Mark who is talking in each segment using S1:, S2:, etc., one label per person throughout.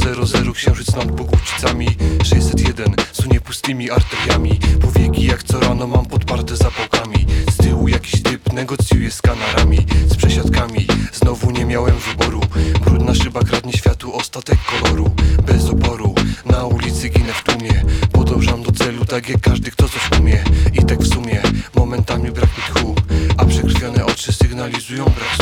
S1: 200 księżyc nad Bogucicami 601 sunie pustymi arteriami. Powieki jak co rano mam podparte zapałkami Z tyłu jakiś typ negocjuje z kanarami Z przesiadkami. Znowu nie miałem wyboru. Brudna szyba kradnie światu ostatek koloru. Bez oporu. Na ulicy ginę w tłumie. Podążam do celu tak jak każdy kto coś umie. I tak w sumie momentami brak mi tchu A przekrwione oczy sygnalizują brak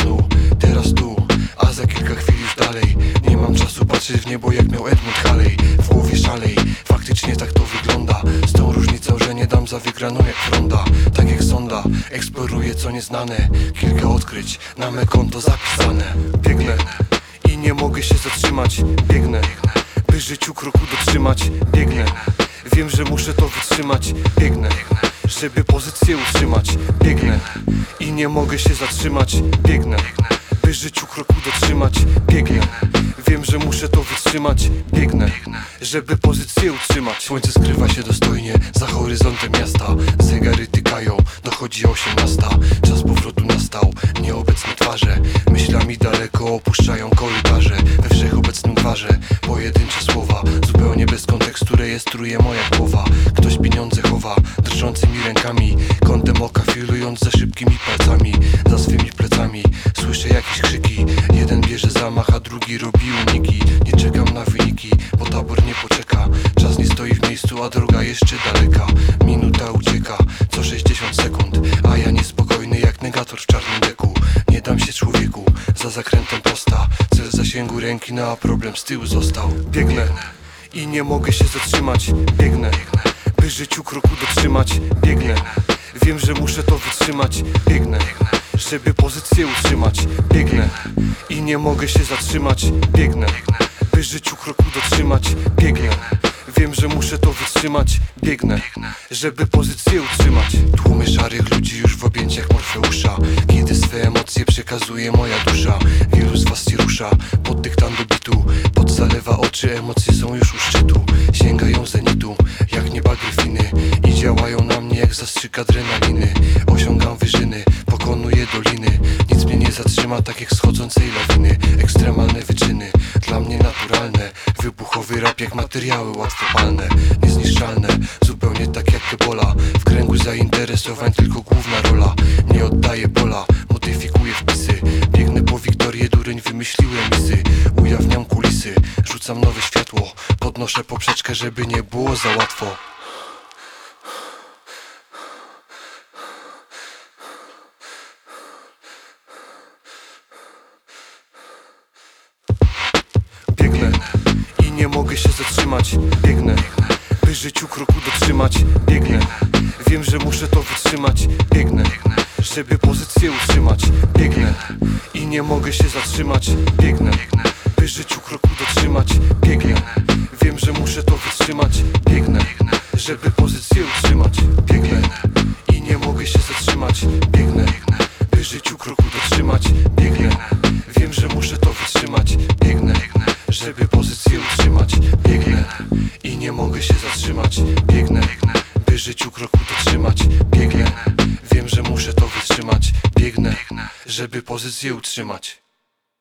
S1: czasu patrzeć w niebo jak miał Edmund Halley. W głowie szalej, faktycznie tak to wygląda. Z tą różnicą, że nie dam za wygraną jak fronda Tak jak sonda, eksploruję co nieznane. Kilka odkryć, na me konto zapisane. Biegnę i nie mogę się zatrzymać. Biegnę, by życiu kroku dotrzymać. Biegnę, wiem, że muszę to wytrzymać. Biegnę, żeby pozycję utrzymać. Biegnę i nie mogę się zatrzymać. Biegnę, by życiu kroku dotrzymać. Biegnę, wiem, że muszę to wytrzymać. Biegnę, żeby pozycję utrzymać. Słońce skrywa się dostojnie za horyzontem miasta. Zegary tykają, dochodzi osiemnasta. Czas powrotu nastał, nieobecne twarze Myślami daleko opuszczają korytarze. We wszechobecnym gwarze pojedyncze słowa. Zupełnie bez kontekstu rejestruje moja głowa. Ktoś pieniądze chowa, drżącymi rękami. Kątem oka filując za szybkimi palcami. Za swymi plecami słyszę jakieś krzyki. Jeden bierze zamach, a drugi robi uniki. Nie czekam na wyniki, bo tabor nie poczeka. Czas nie stoi w miejscu, a droga jeszcze daleka. Minuta ucieka, co 60 sekund. A ja niespokojny jak negator w czarnym deku Nie dam się człowieku, za zakrętem prosta. Cel zasięgu ręki, no problem z tyłu został. Biegnę i nie mogę się zatrzymać. Biegnę, by życiu kroku dotrzymać. Biegnę, wiem, że muszę to wytrzymać. Biegnę, żeby pozycję utrzymać Biegnę. I nie mogę się zatrzymać Biegnę, by życiu kroku dotrzymać Biegnę, wiem, że muszę to wytrzymać Biegnę, żeby pozycję utrzymać. Tłumy szarych ludzi już w objęciach Morfeusza. Kiedy swe emocje przekazuje moja dusza. Wielu z was się rusza pod dyktan do bitu. Pod zalewa oczy, emocje są już u szczytu. Sięgają zenitu, jak nieba gryfiny I działają na mnie jak zastrzyk adrenaliny mnie nie zatrzyma tak jak schodzącej lawiny Ekstremalne wyczyny, dla mnie naturalne Wybuchowy rap jak materiały łatwopalne Niezniszczalne, zupełnie tak jak ebola W kręgu zainteresowań tylko główna rola Nie oddaję pola, modyfikuję wpisy Biegnę po Wiktorię, dureń wymyśliłem misy Ujawniam kulisy, rzucam nowe światło Podnoszę poprzeczkę, żeby nie było za łatwo nie mogę się zatrzymać. Biegnę, by życiu kroku dotrzymać. Biegnę, wiem, że muszę to wytrzymać. Biegnę, żeby pozycję utrzymać. Biegnę i nie mogę się zatrzymać. Biegnę, by życiu kroku dotrzymać. Biegnę, wiem, że muszę to wytrzymać. Biegnę, żeby pozycję utrzymać. Biegnę i nie mogę się zatrzymać. Biegnę, by życiu kroku dotrzymać. Biegnę, wiem, że muszę to wytrzymać. Biegnę, żeby pozycję mogę się zatrzymać. Biegnę, by życiu kroku dotrzymać. Biegnę, wiem, że muszę to wytrzymać. Biegnę, żeby pozycję utrzymać